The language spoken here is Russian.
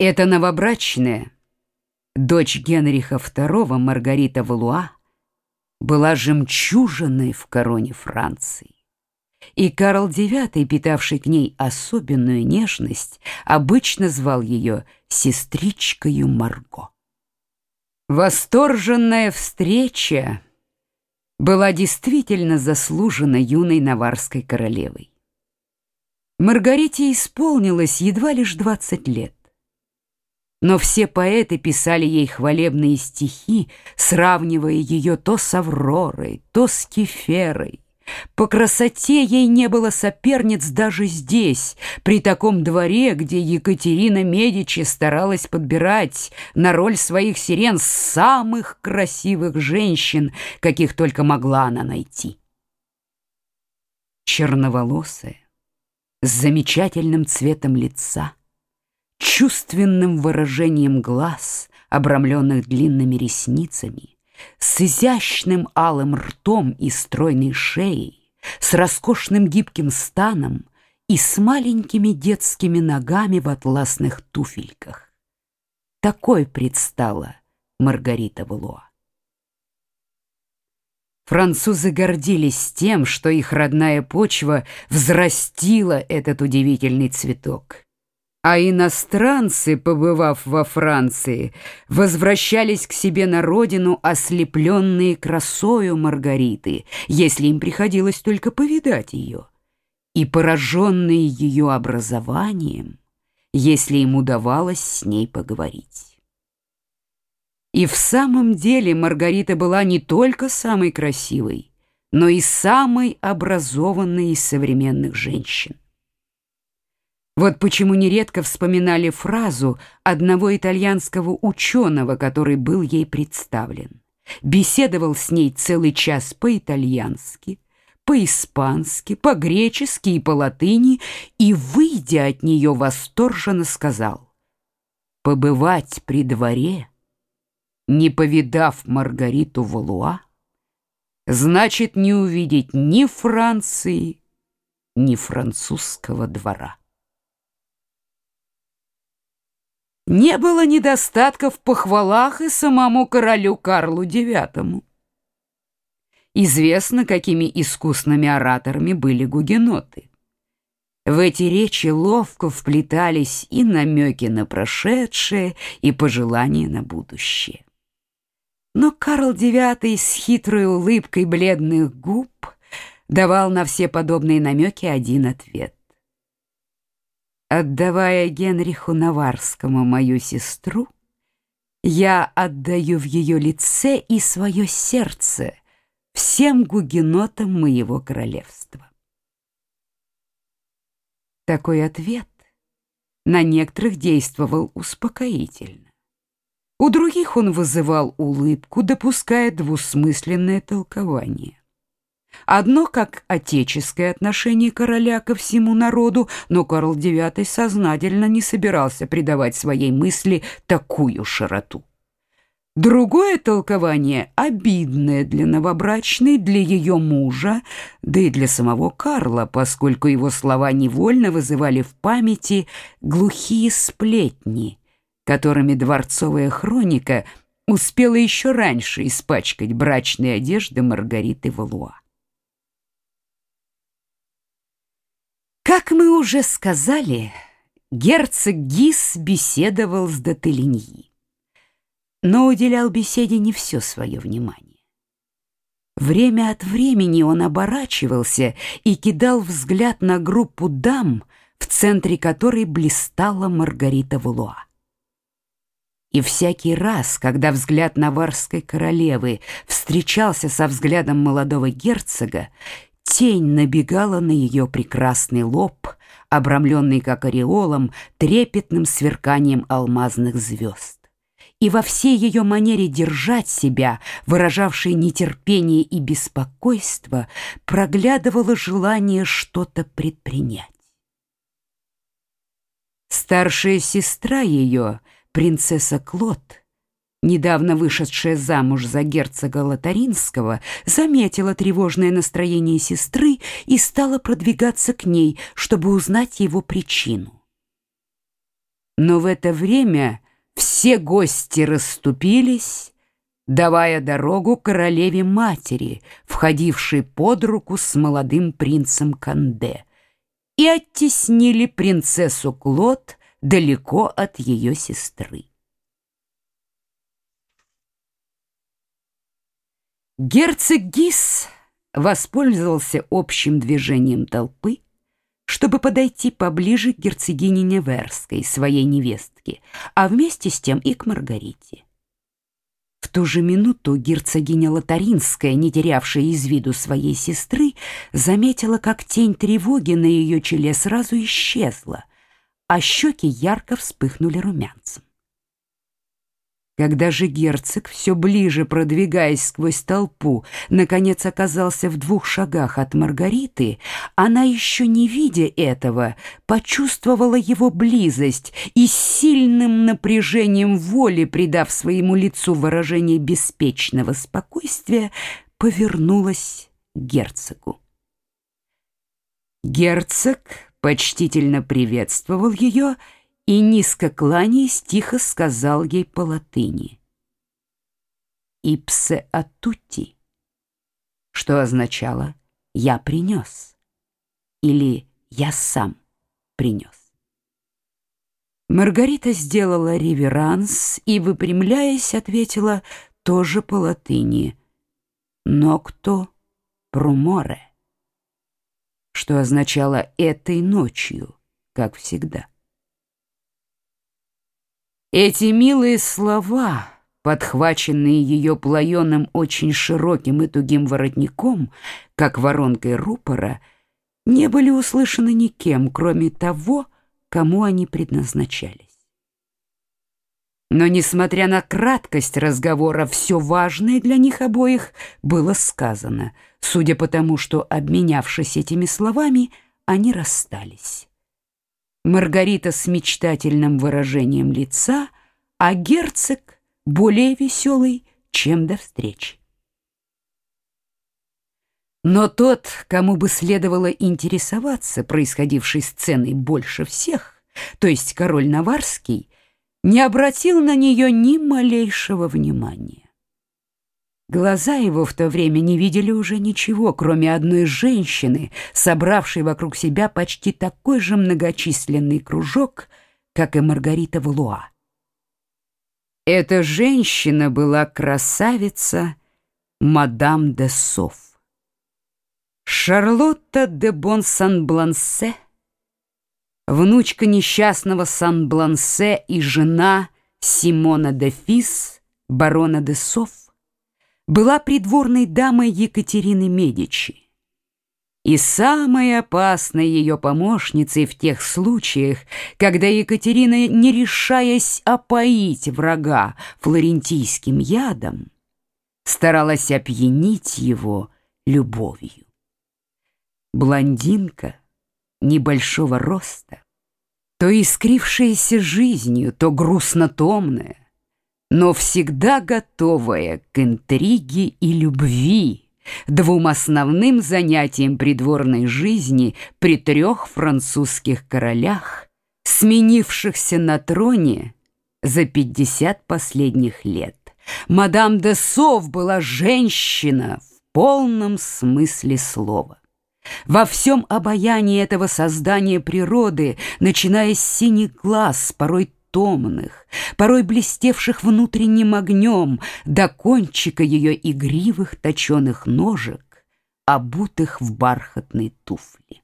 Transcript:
Эта новобрачная, дочь Генриха II Маргарита Валуа, была жемчужиной в короне Франции. И Карл IX, питавший к ней особенную нежность, обычно звал ее сестричкою Марго. Восторженная встреча была действительно заслужена юной наварской королевой. Маргарите исполнилось едва лишь двадцать лет. Но все поэты писали ей хвалебные стихи, сравнивая ее то с Авророй, то с Кеферой. По красоте ей не было соперниц даже здесь, при таком дворе, где Екатерина Медичи старалась подбирать на роль своих сирен самых красивых женщин, каких только могла она найти. Черноволосая, с замечательным цветом лица, чувственным выражением глаз, обрамленных длинными ресницами, с изящным алым ртом и стройной шеей, с роскошным гибким станом и с маленькими детскими ногами в атласных туфельках. Такой предстала Маргарита Валуа. Французы гордились тем, что их родная почва взрастила этот удивительный цветок. А иностранцы, побывав во Франции, возвращались к себе на родину, ослепленные красою Маргариты, если им приходилось только повидать ее, и пораженные ее образованием, если им удавалось с ней поговорить. И в самом деле Маргарита была не только самой красивой, но и самой образованной из современных женщин. Вот почему нередко вспоминали фразу одного итальянского ученого, который был ей представлен. Беседовал с ней целый час по-итальянски, по-испански, по-гречески и по-латыни, и, выйдя от нее, восторженно сказал «Побывать при дворе — не повидав Маргариту Валуа, значит не увидеть ни Франции, ни французского двора. Не было недостатков в похвалах и самому королю Карлу IX. Известно, какими искусными ораторами были гугеноты. В эти речи ловко вплетались и намеки на прошедшее, и пожелания на будущее. Но Карл IX с хитрой улыбкой бледных губ давал на все подобные намеки один ответ. Отдавая Генриху Наварскому мою сестру, я отдаю в ее лице и свое сердце всем гугенотам моего королевства. Такой ответ на некоторых действовал успокоительно. У других он вызывал улыбку, допуская двусмысленное толкование. Одно как отеческое отношение короля ко всему народу, но Карл IX сознательно не собирался придавать своей мысли такую широту. Другое толкование, обидное для новобрачной, для ее мужа, да и для самого Карла, поскольку его слова невольно вызывали в памяти глухие сплетни, которыми дворцовая хроника успела еще раньше испачкать брачные одежды Маргариты Валуа. Как мы уже сказали, герцог Гис беседовал с Дотелиньи, но уделял беседе не все свое внимание. Время от времени он оборачивался и кидал взгляд на группу дам, в центре которой блистала Маргарита Валуа. И всякий раз, когда взгляд наварской королевы встречался со взглядом молодого герцога, тень набегала на ее прекрасный лоб, обрамленный как ореолом трепетным сверканием алмазных звезд. И во всей ее манере держать себя, выражавшей нетерпение и беспокойство, проглядывало желание что-то предпринять. Старшая сестра ее — Принцесса Клод, недавно вышедшая замуж за герцога Лотаринского, заметила тревожное настроение сестры и стала продвигаться к ней, чтобы узнать его причину. Но в это время все гости расступились, давая дорогу королеве-матери, входившей под руку с молодым принцем Канде, и оттеснили принцессу Клод далеко от ее сестры. Герцог Гис воспользовался общим движением толпы, чтобы подойти поближе к герцогине Неверской, своей невестке, а вместе с тем и к Маргарите. В ту же минуту герцогиня Лотаринская, не терявшая из виду своей сестры, заметила, как тень тревоги на ее челе сразу исчезла, а щеки ярко вспыхнули румянцем. Когда же герцог, все ближе продвигаясь сквозь толпу, наконец оказался в двух шагах от Маргариты, она еще не видя этого, почувствовала его близость и с сильным напряжением воли, придав своему лицу выражение беспечного спокойствия, повернулась к герцогу. Герцог почтительно приветствовал ее и, низко кланяясь, тихо сказал ей по латыни «Ипсе атути», что означало «я принес» или «я сам принес». Маргарита сделала реверанс и, выпрямляясь, ответила тоже по латыни «Нокто пруморе», что означало «этой ночью», как всегда. Эти милые слова, подхваченные ее плаеным очень широким и тугим воротником, как воронкой рупора, не были услышаны никем, кроме того, кому они предназначались. Но, несмотря на краткость разговора, все важное для них обоих было сказано, судя по тому, что, обменявшись этими словами, они расстались. Маргарита с мечтательным выражением лица, а герцог более веселый, чем до встречи. Но тот, кому бы следовало интересоваться происходившей сценой больше всех, то есть король Наварский, не обратил на нее ни малейшего внимания. Глаза его в то время не видели уже ничего, кроме одной женщины, собравшей вокруг себя почти такой же многочисленный кружок, как и Маргарита Валуа. Эта женщина была красавица мадам де Соф. Шарлотта де Бон Сан-Блансе, внучка несчастного Сан-Блансе и жена Симона де Фис, барона де Соф, была придворной дамой Екатерины Медичи и самой опасной ее помощницей в тех случаях, когда Екатерина, не решаясь опоить врага флорентийским ядом, старалась опьянить его любовью. Блондинка небольшого роста, то искрившаяся жизнью, то грустно-томная, но всегда готовая к интриге и любви, двум основным занятиям придворной жизни при трех французских королях, сменившихся на троне за пятьдесят последних лет. Мадам де Сов была женщина в полном смысле слова. Во всем обаянии этого создания природы, начиная с синих глаз, порой томных, порой блестевших внутренним огнем, до кончика ее игривых точеных ножек, обутых в бархатные туфли.